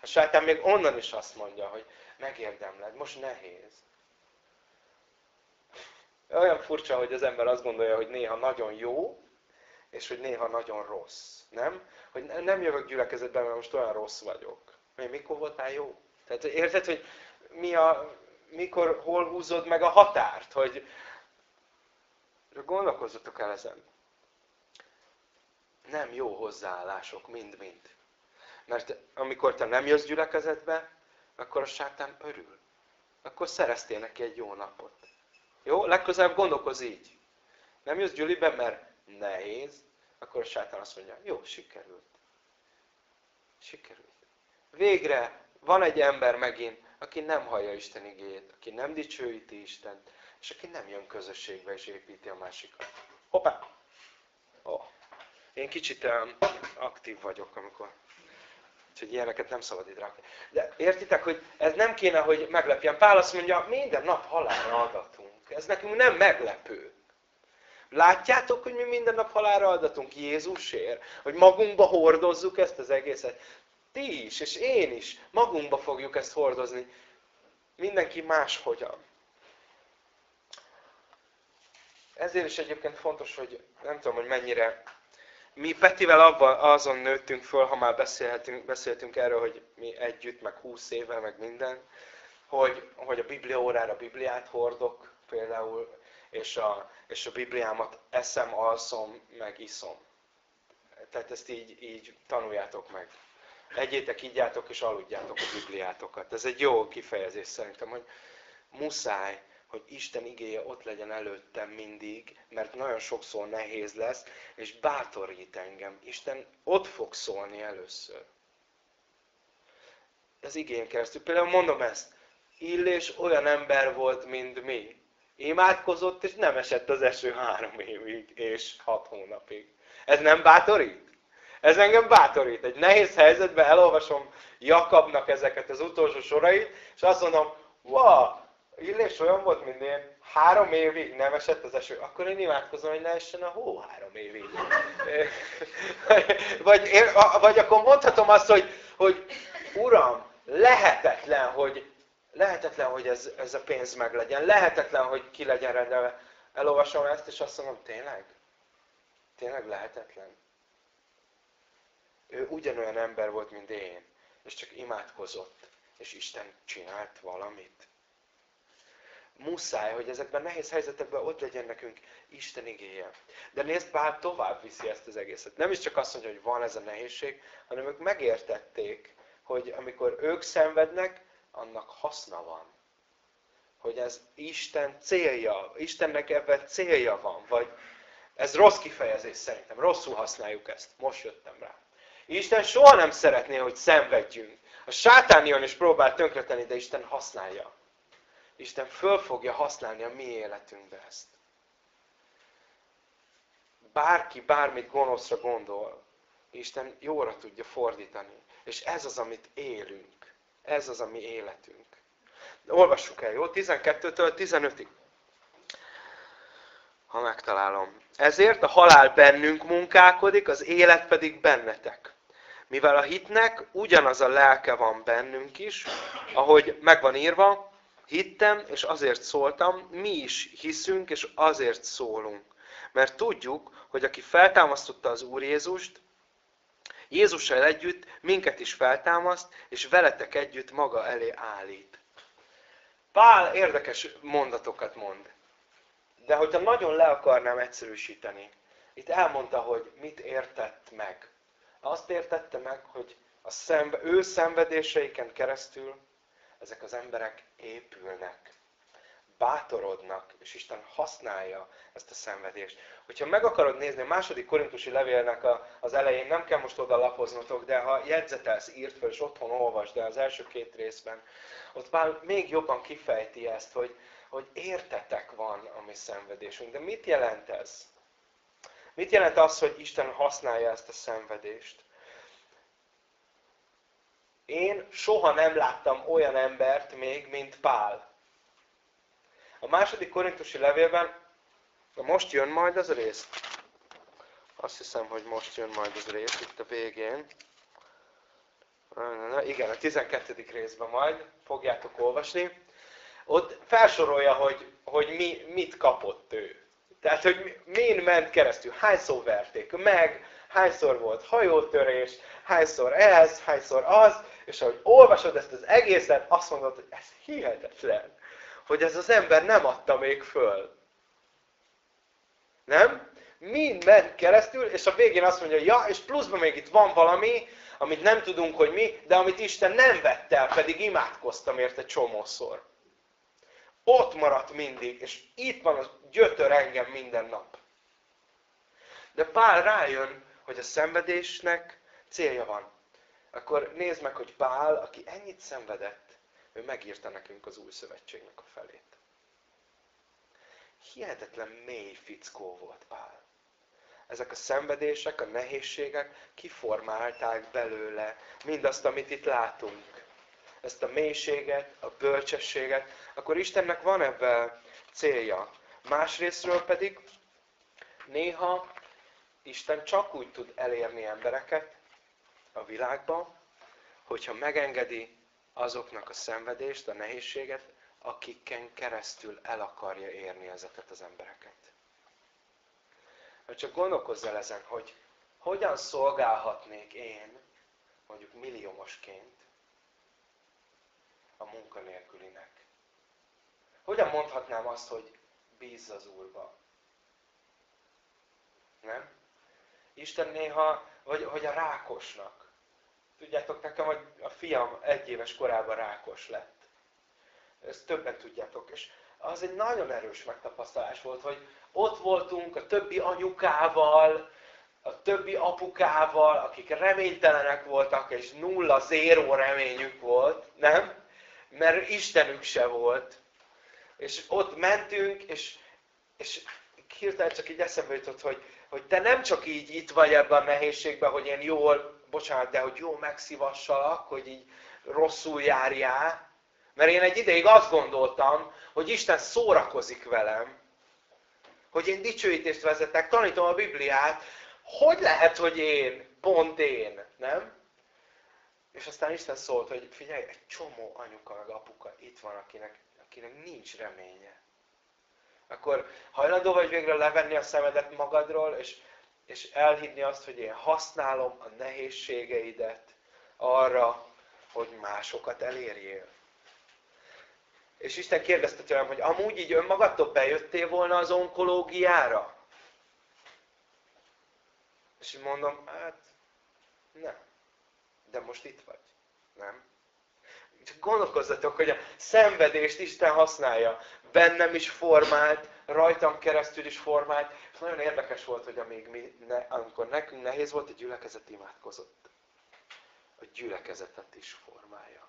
A sátán még onnan is azt mondja, hogy megérdemled, most nehéz. Olyan furcsa, hogy az ember azt gondolja, hogy néha nagyon jó, és hogy néha nagyon rossz. Nem? Hogy nem jövök gyülekezetbe, mert most olyan rossz vagyok. Mi, mikor voltál jó? Tehát érted, hogy mi a, mikor, hol húzod meg a határt? Hogy gondolkozzatok el ezen. Nem jó hozzáállások, mind-mind. Mert amikor te nem jössz gyülekezetbe, akkor a sátán örül. Akkor szereztél neki egy jó napot. Jó? Legközelebb gondolkoz így. Nem jössz gyülibe, mert nehéz, akkor a sátán azt mondja, jó, sikerült. Sikerült. Végre van egy ember megint, aki nem hallja Isten igéjét, aki nem dicsőíti Istent, és aki nem jön közösségbe és építi a másikat. Hoppá! Oh. Én kicsit um, aktív vagyok, amikor... Úgyhogy ilyeneket nem szabad itt. De értitek, hogy ez nem kéne, hogy meglepjen. Pál azt mondja, minden nap halálra adatunk. Ez nekünk nem meglepő. Látjátok, hogy mi minden nap halára adatunk Jézusért? Hogy magunkba hordozzuk ezt az egészet? Ti is, és én is magunkba fogjuk ezt hordozni. Mindenki máshogyan. Ezért is egyébként fontos, hogy nem tudom, hogy mennyire mi Petivel abban, azon nőttünk föl, ha már beszélhetünk, beszéltünk erről, hogy mi együtt, meg húsz éve, meg minden, hogy, hogy a Biblia órára Bibliát hordok például, és a, és a Bibliámat eszem, alszom, meg iszom. Tehát ezt így, így tanuljátok meg. Egyétek, ígyátok és aludjátok a Bibliátokat. Ez egy jó kifejezés szerintem, hogy muszáj hogy Isten igéje ott legyen előttem mindig, mert nagyon sokszor nehéz lesz, és bátorít engem. Isten ott fog szólni először. Az igény keresztül. Például mondom ezt, Illés olyan ember volt, mint mi. Imádkozott, és nem esett az eső három évig, és hat hónapig. Ez nem bátorít? Ez engem bátorít. Egy nehéz helyzetben elolvasom Jakabnak ezeket az utolsó sorait, és azt mondom, wow, Illés olyan volt, mint én, három évig nem esett az eső, akkor én imádkozom, hogy ne essen a hó három évig. vagy, én, vagy akkor mondhatom azt, hogy, hogy Uram, lehetetlen, hogy, lehetetlen, hogy ez, ez a pénz meglegyen, lehetetlen, hogy ki legyen rendelve. Elolvasom ezt, és azt mondom, tényleg? Tényleg lehetetlen? Ő ugyanolyan ember volt, mint én, és csak imádkozott, és Isten csinált valamit muszáj, hogy ezekben nehéz helyzetekben ott legyen nekünk Isten igéje. De nézd, Pál tovább viszi ezt az egészet. Nem is csak azt mondja, hogy van ez a nehézség, hanem ők megértették, hogy amikor ők szenvednek, annak haszna van. Hogy ez Isten célja, Istennek ebben célja van. Vagy ez rossz kifejezés szerintem, rosszul használjuk ezt. Most jöttem rá. Isten soha nem szeretné, hogy szenvedjünk. A sátán jön és próbál tönkretenni, de Isten használja. Isten föl fogja használni a mi életünkbe ezt. Bárki bármit gonoszra gondol, Isten jóra tudja fordítani. És ez az, amit élünk. Ez az, ami életünk. De olvassuk el, jó? 12-től 15-ig. Ha megtalálom. Ezért a halál bennünk munkálkodik, az élet pedig bennetek. Mivel a hitnek ugyanaz a lelke van bennünk is, ahogy megvan írva, Hittem, és azért szóltam, mi is hiszünk, és azért szólunk. Mert tudjuk, hogy aki feltámasztotta az Úr Jézust, Jézussal együtt minket is feltámaszt, és veletek együtt maga elé állít. Pál érdekes mondatokat mond. De hogyha nagyon le akarnám egyszerűsíteni, itt elmondta, hogy mit értett meg. Azt értette meg, hogy a szembe, ő szenvedéseiken keresztül ezek az emberek épülnek, bátorodnak, és Isten használja ezt a szenvedést. Hogyha meg akarod nézni a második korintusi levélnek az elején, nem kell most oda lapoznotok, de ha jegyzetelsz, írt fel, és otthon olvasd, de az első két részben, ott már még jobban kifejti ezt, hogy, hogy értetek van a mi szenvedésünk. De mit jelent ez? Mit jelent az, hogy Isten használja ezt a szenvedést? Én soha nem láttam olyan embert még, mint Pál. A második korintusi levélben, most jön majd az rész. Azt hiszem, hogy most jön majd az rész, itt a végén. Igen, a 12. részben majd fogjátok olvasni. Ott felsorolja, hogy, hogy mi, mit kapott ő. Tehát, hogy min ment keresztül, hányszor verték meg, hányszor volt hajótörés, hányszor ez, hányszor az, és ahogy olvasod ezt az egészet, azt mondod, hogy ez hihetetlen, hogy ez az ember nem adta még föl. Nem? Mind ment keresztül, és a végén azt mondja, ja, és pluszban még itt van valami, amit nem tudunk, hogy mi, de amit Isten nem vett el, pedig imádkoztam érte csomószor. Ott maradt mindig, és itt van a gyötör engem minden nap. De Pál rájön, hogy a szenvedésnek célja van. Akkor nézd meg, hogy Pál, aki ennyit szenvedett, ő megírta nekünk az új szövetségnek a felét. Hihetetlen mély fickó volt Pál. Ezek a szenvedések, a nehézségek kiformálták belőle mindazt, amit itt látunk. Ezt a mélységet, a bölcsességet, akkor Istennek van ebben célja. Másrésztről pedig néha Isten csak úgy tud elérni embereket a világban, hogyha megengedi azoknak a szenvedést, a nehézséget, akiken keresztül el akarja érni ezeket az embereket. Mert csak gondolkozz el ezen, hogy hogyan szolgálhatnék én, mondjuk milliómosként, a munkanélkülinek. Hogyan mondhatnám azt, hogy bízz az Úrba? Nem? Isten néha, vagy, vagy a rákosnak. Tudjátok nekem, hogy a fiam egy éves korában rákos lett. Ezt többen tudjátok. És az egy nagyon erős megtapasztalás volt, hogy ott voltunk a többi anyukával, a többi apukával, akik reménytelenek voltak, és nulla, zéró reményük volt, nem? Mert Istenük se volt. És ott mentünk, és, és hirtelen csak így eszembe jutott, hogy, hogy te nem csak így itt vagy ebben a nehézségben, hogy én jól, bocsánat, de hogy jól megszívassalak, hogy így rosszul járjál, mert én egy ideig azt gondoltam, hogy Isten szórakozik velem, hogy én dicsőítést vezetek, tanítom a Bibliát, hogy lehet, hogy én, pont én, nem? És aztán Isten szólt, hogy figyelj, egy csomó anyuka meg apuka itt van, akinek, akinek nincs reménye. Akkor hajlandó vagy végre levenni a szemedet magadról, és, és elhinni azt, hogy én használom a nehézségeidet arra, hogy másokat elérjél. És Isten kérdezte tőlem, hogy amúgy így önmagadtól bejöttél volna az onkológiára? És így mondom, hát nem. De most itt vagy. Nem? Csak gondolkozzatok, hogy a szenvedést Isten használja. Bennem is formált, rajtam keresztül is formált. Nagyon érdekes volt, hogy amíg mi, ne, amikor nekünk nehéz volt, a gyülekezet imádkozott. A gyülekezetet is formálja.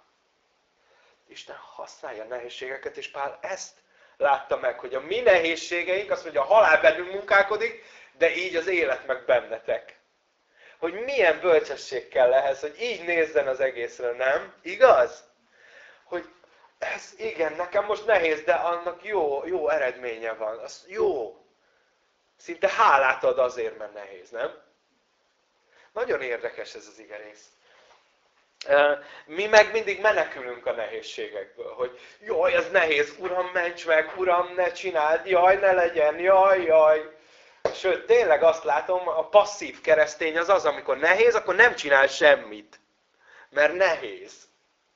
Isten használja a nehézségeket, és Pál ezt látta meg, hogy a mi nehézségeink, azt mondja, a halál bennünk munkálkodik, de így az élet meg bennetek. Hogy milyen bölcsesség kell ehhez, hogy így nézzen az egészre, nem? Igaz? Hogy ez igen, nekem most nehéz, de annak jó, jó eredménye van. Az jó. Szinte hálát ad azért, mert nehéz, nem? Nagyon érdekes ez az igerész. Mi meg mindig menekülünk a nehézségekből, hogy jaj, ez nehéz, Uram, ments meg, Uram, ne csináld, jaj, ne legyen, jaj, jaj. Sőt, tényleg azt látom, a passzív keresztény az az, amikor nehéz, akkor nem csinál semmit. Mert nehéz.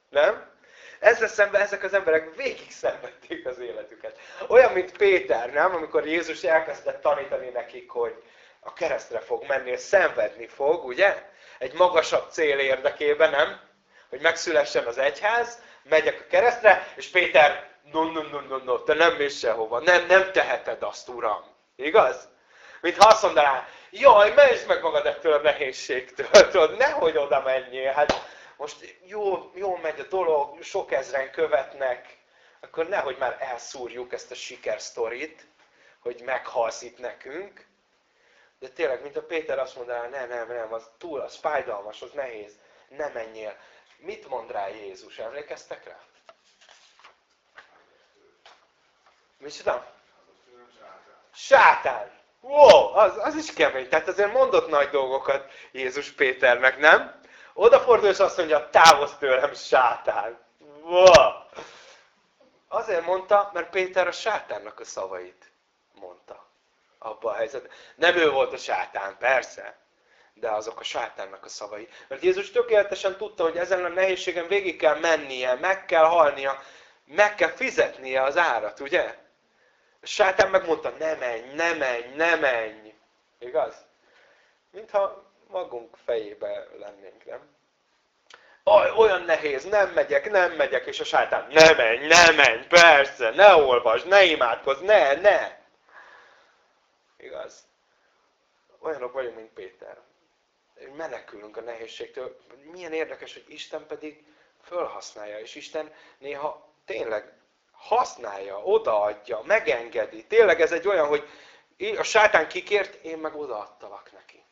Nem? Ezzel szemben ezek az emberek végig szenvedték az életüket. Olyan, mint Péter, nem? Amikor Jézus elkezdett tanítani nekik, hogy a keresztre fog menni, és szenvedni fog, ugye? Egy magasabb cél érdekében, nem? Hogy megszülessen az egyház, megyek a keresztre, és Péter, no, no, no, no, no, te nem mész sehova, nem, nem teheted azt, Uram. Igaz? Mint ha azt mondaná, jaj, menj meg magad ettől a nehézségtől, tudod, nehogy oda menjél, hát most jó, jó megy a dolog, sok ezren követnek, akkor nehogy már elszúrjuk ezt a sikersztorit, hogy meghalsz itt nekünk. De tényleg, mint a Péter azt mondaná, nem, nem, nem, az túl, az fájdalmas, az nehéz, ne menjél. Mit mond rá Jézus? Emlékeztek rá? tudom? Sátán! Wow, az, az is kemény. Tehát azért mondott nagy dolgokat Jézus Péternek, nem? Odafordul és azt mondja, távozz tőlem, sátán. Wow. Azért mondta, mert Péter a sátánnak a szavait mondta. Abba a helyzetben. Nem ő volt a sátán, persze. De azok a sátánnak a szavai. Mert Jézus tökéletesen tudta, hogy ezen a nehézségen végig kell mennie, meg kell halnia, meg kell fizetnie az árat, ugye? A sátán megmondta, ne menj, ne menj, ne menj. Igaz? Mintha magunk fejébe lennénk, nem? Olyan nehéz, nem megyek, nem megyek, és a sátán, ne menj, ne menj, persze, ne olvasd, ne imádkozz, ne, ne. Igaz? Olyanok vagyunk, mint Péter. Menekülünk a nehézségtől. Milyen érdekes, hogy Isten pedig fölhasználja, és Isten néha tényleg használja, odaadja, megengedi. Tényleg ez egy olyan, hogy a sátán kikért, én meg odaadtalak neki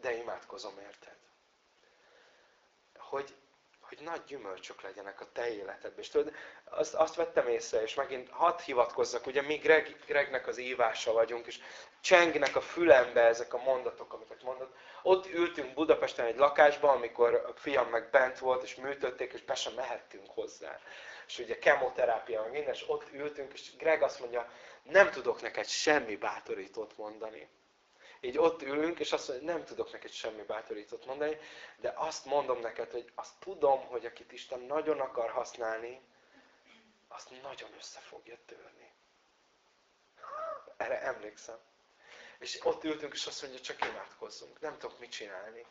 de imádkozom érted. Hogy, hogy nagy gyümölcsök legyenek a te életedben. És tudod, azt, azt vettem észre, és megint hadd hivatkozzak, ugye mi Greg, Gregnek az ívása vagyunk, és csengnek a fülembe ezek a mondatok, amiket mondott. Ott ültünk Budapesten egy lakásban, amikor a fiam meg bent volt, és műtötték, és be sem mehettünk hozzá. És ugye kemoterápia, meg minden, és ott ültünk, és Greg azt mondja, nem tudok neked semmi bátorítót mondani így ott ülünk, és azt mondja, nem tudok neked semmi bátorítót mondani, de azt mondom neked, hogy azt tudom, hogy akit Isten nagyon akar használni, azt nagyon össze fogja törni. Erre emlékszem. És ott ültünk, és azt mondja, csak imádkozzunk. Nem tudok mit csinálni.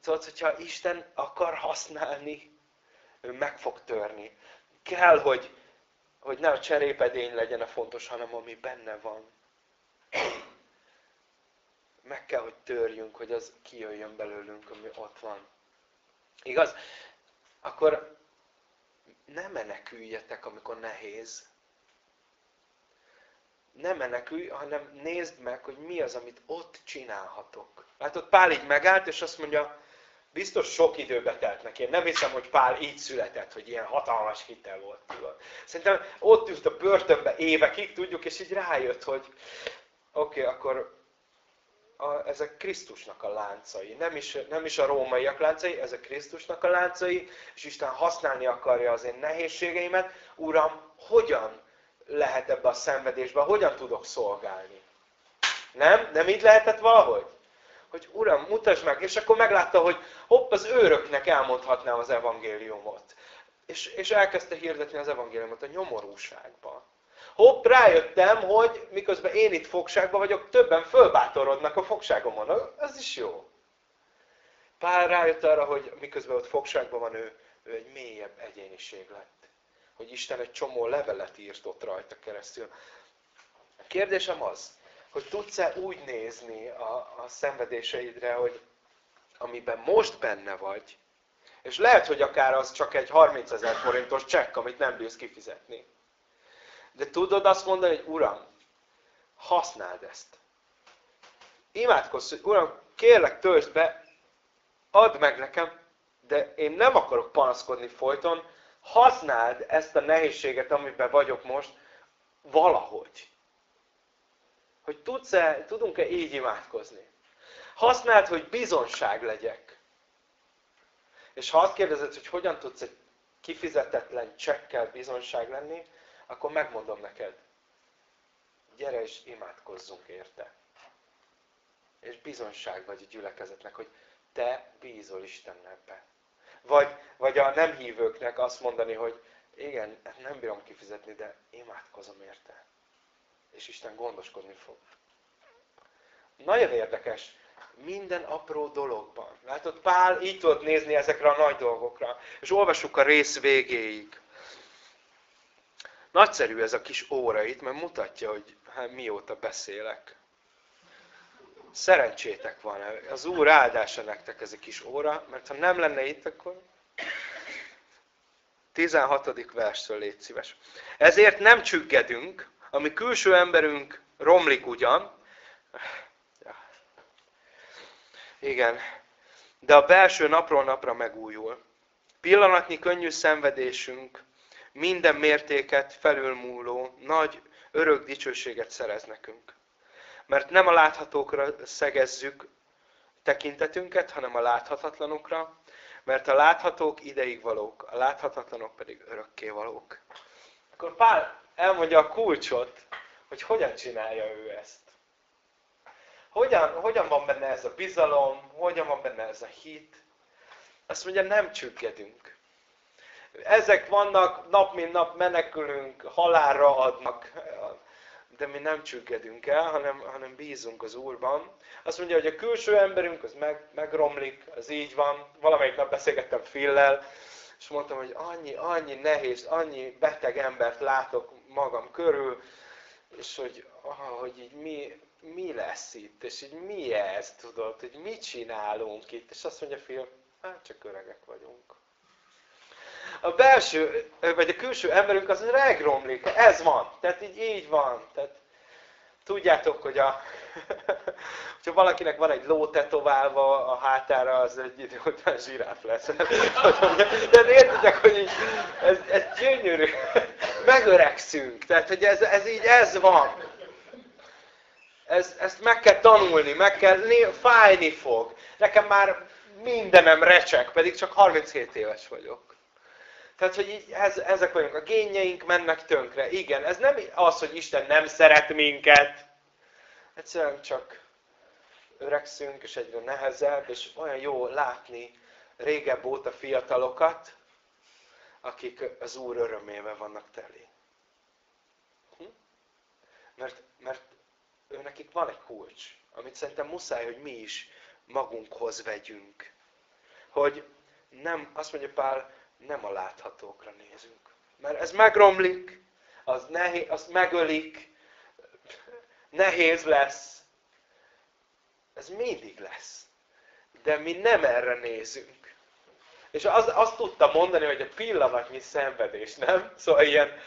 Szóval, hogyha Isten akar használni, ő meg fog törni. Kell, hogy, hogy ne a cserépedény legyen a fontos, hanem ami benne van meg kell, hogy törjünk, hogy az kijöjjön belőlünk, ami ott van. Igaz? Akkor ne meneküljetek, amikor nehéz. Ne menekülj, hanem nézd meg, hogy mi az, amit ott csinálhatok. Látod, Pál így megállt, és azt mondja, biztos sok időbe telt neki. Én nem hiszem, hogy Pál így született, hogy ilyen hatalmas hitel volt. Tudod. Szerintem ott ült a börtönbe évekig, tudjuk, és így rájött, hogy oké, okay, akkor a, ezek Krisztusnak a láncai. Nem is, nem is a rómaiak láncai, ezek Krisztusnak a láncai, és Isten használni akarja az én nehézségeimet. Uram, hogyan lehet ebbe a szenvedésbe, hogyan tudok szolgálni? Nem? Nem így lehetett valahogy? Hogy Uram, mutasd meg, és akkor meglátta, hogy hopp, az őröknek elmondhatnám az evangéliumot. És, és elkezdte hirdetni az evangéliumot a nyomorúságban hopp, rájöttem, hogy miközben én itt fogságban vagyok, többen fölbátorodnak a fogságomon. Ez is jó. Pál rájött arra, hogy miközben ott fogságban van ő, ő egy mélyebb egyéniség lett. Hogy Isten egy csomó levelet írt ott rajta keresztül. A kérdésem az, hogy tudsz-e úgy nézni a, a szenvedéseidre, hogy amiben most benne vagy, és lehet, hogy akár az csak egy 30 ezer forintos csekk, amit nem bírsz kifizetni. De tudod azt mondani, hogy Uram, használd ezt. Imádkozz, hogy Uram, kérlek, töltsd be, add meg nekem, de én nem akarok panaszkodni folyton, használd ezt a nehézséget, amiben vagyok most, valahogy. Hogy tudsz-e, tudunk-e így imádkozni? Használd, hogy bizonság legyek. És ha azt kérdezed, hogy hogyan tudsz egy kifizetetlen csekkel bizonság lenni, akkor megmondom neked, gyere és imádkozzunk érte. És bizonyság vagy a gyülekezetnek, hogy te bízol Istennekbe. Vagy, vagy a nem hívőknek azt mondani, hogy igen, nem bírom kifizetni, de imádkozom érte. És Isten gondoskodni fog. Nagyon érdekes, minden apró dologban. Látod, Pál így tudott nézni ezekre a nagy dolgokra. És olvassuk a rész végéig. Nagyszerű ez a kis óra itt, mert mutatja, hogy hát, mióta beszélek. Szerencsétek van. Az Úr áldása nektek ez a kis óra, mert ha nem lenne itt, akkor 16. verstől légy szíves. Ezért nem csüggedünk, ami külső emberünk romlik ugyan, igen, de a belső napról napra megújul. Pillanatnyi könnyű szenvedésünk minden mértéket felülmúló, nagy, örök dicsőséget szerez nekünk. Mert nem a láthatókra szegezzük tekintetünket, hanem a láthatatlanokra, mert a láthatók ideig valók, a láthatatlanok pedig örökké valók. Akkor Pál elmondja a kulcsot, hogy hogyan csinálja ő ezt. Hogyan, hogyan van benne ez a bizalom, hogyan van benne ez a hit. Azt mondja, nem csüggedünk. Ezek vannak, nap mint nap menekülünk, halálra adnak, de mi nem csüggedünk el, hanem, hanem bízunk az Úrban. Azt mondja, hogy a külső emberünk az meg, megromlik, az így van. Valamelyik nap beszélgettem Fillel, és mondtam, hogy annyi, annyi nehéz, annyi beteg embert látok magam körül, és hogy, ah, hogy így mi, mi lesz itt, és így mi ez, tudod, hogy mit csinálunk itt, és azt mondja Phil, hát csak öregek vagyunk a belső, vagy a külső emberünk az megromlik. Ez van. Tehát így, így van. Tehát tudjátok, hogy a, hogyha valakinek van egy ló tetoválva a hátára, az egy idő után zsiráf lesz. De értitek, hogy így, ez, ez gyönyörű. Megöregszünk. Tehát, hogy ez, ez így, ez van. Ez, ezt meg kell tanulni, meg kell, fájni fog. Nekem már mindenem recsek, pedig csak 37 éves vagyok. Tehát, hogy ez, ezek vagyunk, a génjeink mennek tönkre. Igen, ez nem az, hogy Isten nem szeret minket. Egyszerűen csak öregszünk, és egyre nehezebb, és olyan jó látni régebb óta fiatalokat, akik az Úr örömével vannak teli. Hm? Mert, mert ő nekik van egy kulcs, amit szerintem muszáj, hogy mi is magunkhoz vegyünk. Hogy nem, azt mondja Pál, nem a láthatókra nézünk. Mert ez megromlik, az, nehéz, az megölik, nehéz lesz. Ez mindig lesz. De mi nem erre nézünk. És az, azt tudta mondani, hogy a pillanatnyi szenvedés, nem? Szóval ilyen,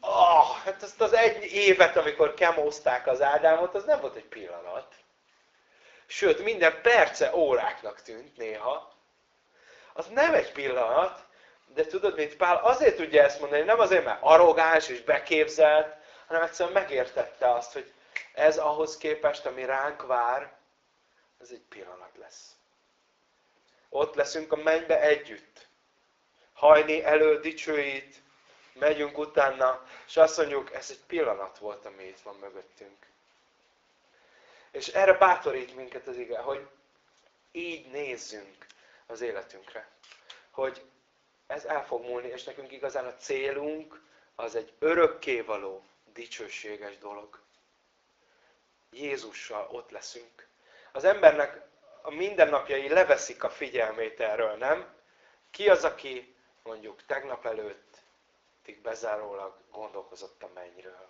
oh, hát azt az egy évet, amikor kemózták az Ádámot, az nem volt egy pillanat. Sőt, minden perce óráknak tűnt néha. Az nem egy pillanat, de tudod mit, Pál azért tudja ezt mondani, nem azért, mert arrogáns és beképzelt, hanem egyszerűen megértette azt, hogy ez ahhoz képest, ami ránk vár, ez egy pillanat lesz. Ott leszünk a mennybe együtt. Hajni elő dicsőít, megyünk utána, és azt mondjuk, ez egy pillanat volt, ami itt van mögöttünk. És erre bátorít minket az ige, hogy így nézzünk az életünkre. Hogy ez el fog múlni, és nekünk igazán a célunk az egy örökkévaló, dicsőséges dolog. Jézussal ott leszünk. Az embernek a mindennapjai leveszik a figyelmét erről, nem? Ki az, aki mondjuk tegnap előtt bezárólag gondolkozott a mennyről?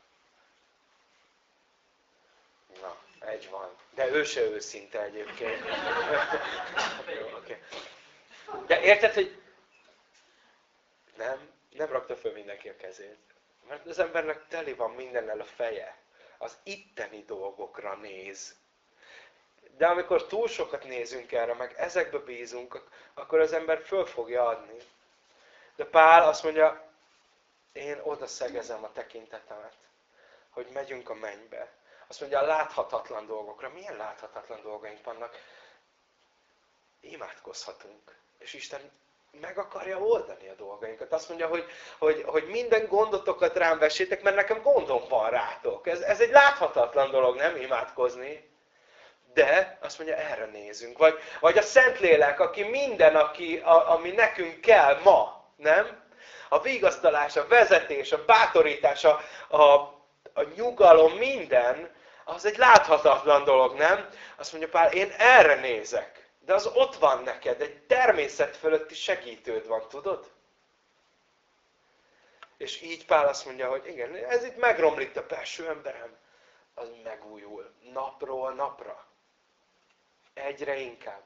Na, egy van. De ő se őszinte egyébként. De érted, hogy nem, nem rakta föl mindenki a kezét. Mert az embernek teli van mindennel a feje. Az itteni dolgokra néz. De amikor túl sokat nézünk erre, meg ezekbe bízunk, akkor az ember föl fogja adni. De Pál azt mondja, én oda szegezem a tekintetemet, hogy megyünk a mennybe. Azt mondja, a láthatatlan dolgokra. Milyen láthatatlan dolgaink vannak? Imádkozhatunk. És Isten meg akarja oldani a dolgainkat. Azt mondja, hogy, hogy, hogy minden gondotokat rám vessétek, mert nekem gondom van rátok. Ez, ez egy láthatatlan dolog, nem imádkozni. De azt mondja, erre nézünk. Vagy, vagy a Szentlélek, aki minden, aki, a, ami nekünk kell ma, nem? A vigasztalás, a vezetés, a bátorítás, a, a, a nyugalom, minden, az egy láthatatlan dolog, nem? Azt mondja Pál, én erre nézek. De az ott van neked, egy természet fölötti segítőd van, tudod? És így Pál azt mondja, hogy igen, ez itt megromlik a belső emberem, az megújul napról napra. Egyre inkább.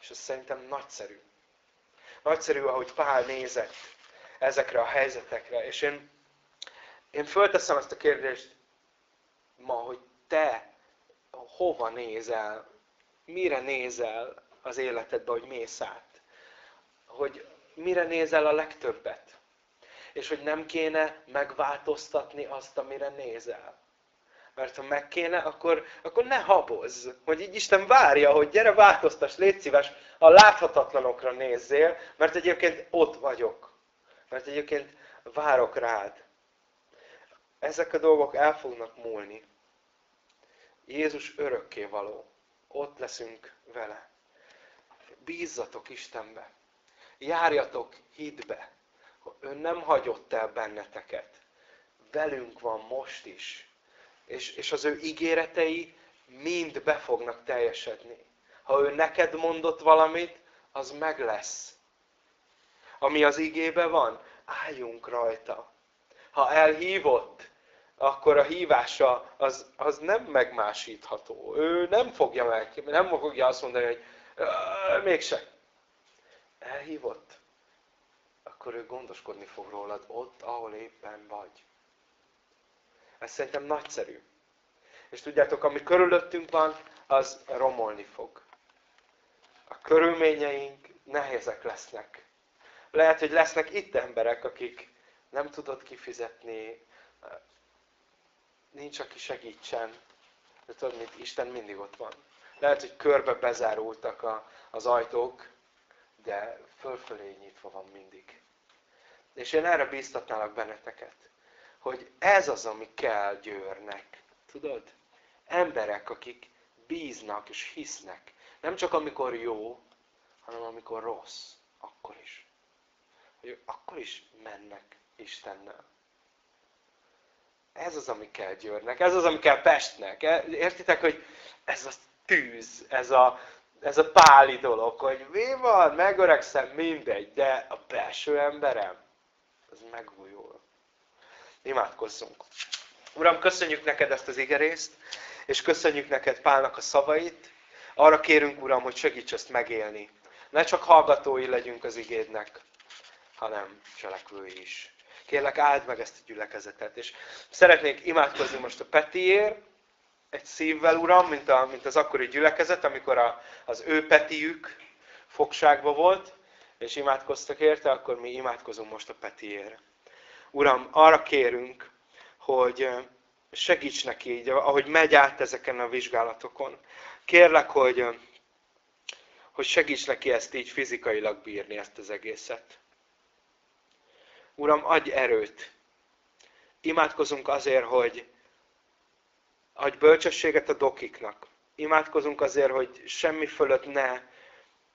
És ez szerintem nagyszerű. Nagyszerű, ahogy Pál nézett ezekre a helyzetekre. És én, én fölteszem ezt a kérdést ma, hogy te hova nézel mire nézel az életedbe, hogy mész át. Hogy mire nézel a legtöbbet. És hogy nem kéne megváltoztatni azt, amire nézel. Mert ha meg kéne, akkor, akkor ne habozz. Hogy így Isten várja, hogy gyere változtass, légy szíves, a láthatatlanokra nézzél, mert egyébként ott vagyok. Mert egyébként várok rád. Ezek a dolgok el fognak múlni. Jézus örökké való ott leszünk vele. Bízzatok Istenbe. Járjatok hitbe. Ön nem hagyott el benneteket. Velünk van most is. És, és az ő ígéretei mind be fognak teljesedni. Ha ő neked mondott valamit, az meg lesz. Ami az igébe van, álljunk rajta. Ha elhívott, akkor a hívása az, az nem megmásítható. Ő nem fogja meg, nem fogja azt mondani, hogy mégse. Elhívott. Akkor ő gondoskodni fog rólad ott, ahol éppen vagy. Ez szerintem nagyszerű. És tudjátok, ami körülöttünk van, az romolni fog. A körülményeink nehézek lesznek. Lehet, hogy lesznek itt emberek, akik nem tudod kifizetni, nincs, aki segítsen. De tudod, mint Isten mindig ott van. Lehet, hogy körbe bezárultak a, az ajtók, de fölfölé nyitva van mindig. És én erre bíztatnálak benneteket, hogy ez az, ami kell győrnek. Tudod? Emberek, akik bíznak és hisznek. Nem csak amikor jó, hanem amikor rossz. Akkor is. Hogy akkor is mennek Istennel. Ez az, ami kell Győrnek, ez az, ami kell Pestnek. Értitek, hogy ez a tűz, ez a, ez a páli dolog, hogy mi van, megöregszem, mindegy, de a belső emberem, az megújul. Imádkozzunk. Uram, köszönjük neked ezt az igerészt, és köszönjük neked Pálnak a szavait. Arra kérünk, Uram, hogy segíts ezt megélni. Ne csak hallgatói legyünk az igédnek, hanem cselekvői is. Kérlek, áld meg ezt a gyülekezetet. És szeretnék imádkozni most a Petiért, egy szívvel, Uram, mint, a, mint az akkori gyülekezet, amikor a, az ő Petiük fogságba volt, és imádkoztak érte, akkor mi imádkozunk most a Petiért. Uram, arra kérünk, hogy segíts neki így, ahogy megy át ezeken a vizsgálatokon. Kérlek, hogy, hogy segíts neki ezt így fizikailag bírni, ezt az egészet. Uram, adj erőt. Imádkozunk azért, hogy adj bölcsességet a dokiknak. Imádkozunk azért, hogy semmi fölött ne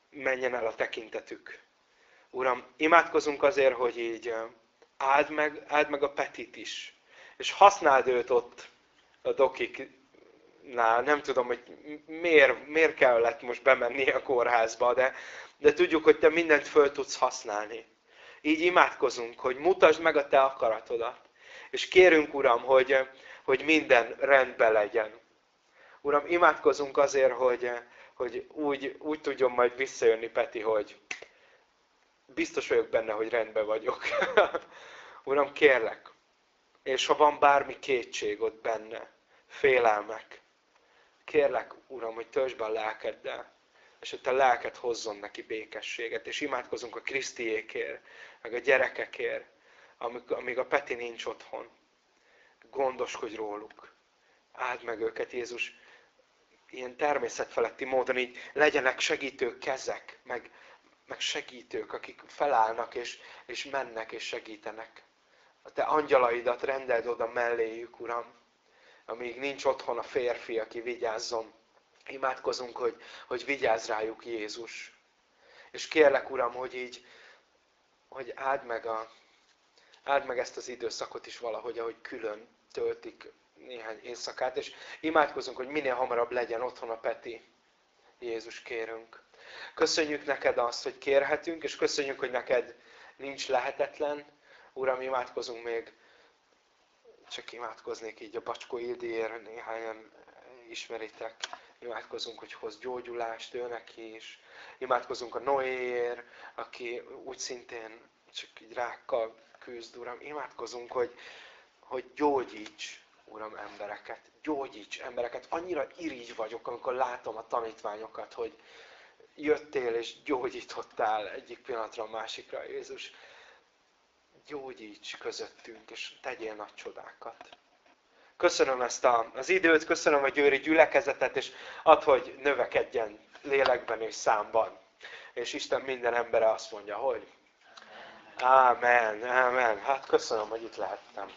menjen el a tekintetük. Uram, imádkozunk azért, hogy így áld meg, áld meg a Petit is. És használd őt ott a dokiknál. Nem tudom, hogy miért, miért kellett most bemenni a kórházba, de, de tudjuk, hogy te mindent föl tudsz használni. Így imádkozunk, hogy mutasd meg a te akaratodat. És kérünk, Uram, hogy, hogy minden rendben legyen. Uram, imádkozunk azért, hogy, hogy úgy, úgy tudjon majd visszajönni Peti, hogy biztos vagyok benne, hogy rendben vagyok. Uram, kérlek, és ha van bármi kétség ott benne, félelmek, kérlek, Uram, hogy töltsd be a lelkeddel, és hogy te lelked hozzon neki békességet, és imádkozunk a Krisztiékért, meg a gyerekekért, amíg, amíg a Peti nincs otthon. Gondoskodj róluk. Áld meg őket, Jézus, ilyen természetfeletti módon így legyenek segítő kezek, meg, meg segítők, akik felállnak és, és mennek és segítenek. A te angyalaidat rendeld oda melléjük, Uram, amíg nincs otthon a férfi, aki vigyázzon. Imádkozunk, hogy, hogy vigyázz rájuk Jézus. És kérlek, Uram, hogy így, hogy áld meg, a, áld meg ezt az időszakot is valahogy, ahogy külön töltik néhány éjszakát, és imádkozunk, hogy minél hamarabb legyen otthon a Peti. Jézus, kérünk. Köszönjük neked azt, hogy kérhetünk, és köszönjük, hogy neked nincs lehetetlen. Uram, imádkozunk még, csak imádkoznék így a Bacskó Ildiért, néhányan ismeritek. Imádkozunk, hogy hoz gyógyulást ő neki is. Imádkozunk a Noéért, aki úgy szintén csak így rákkal küzd, Uram. Imádkozunk, hogy, hogy gyógyíts, Uram, embereket. Gyógyíts embereket. Annyira irigy vagyok, amikor látom a tanítványokat, hogy jöttél és gyógyítottál egyik pillanatra a másikra, Jézus. Gyógyíts közöttünk, és tegyél nagy csodákat. Köszönöm ezt a, az időt, köszönöm a győri gyülekezetet, és ad, hogy növekedjen lélekben és számban. És Isten minden embere azt mondja, hogy Ámen, ámen. Hát köszönöm, hogy itt lehettem.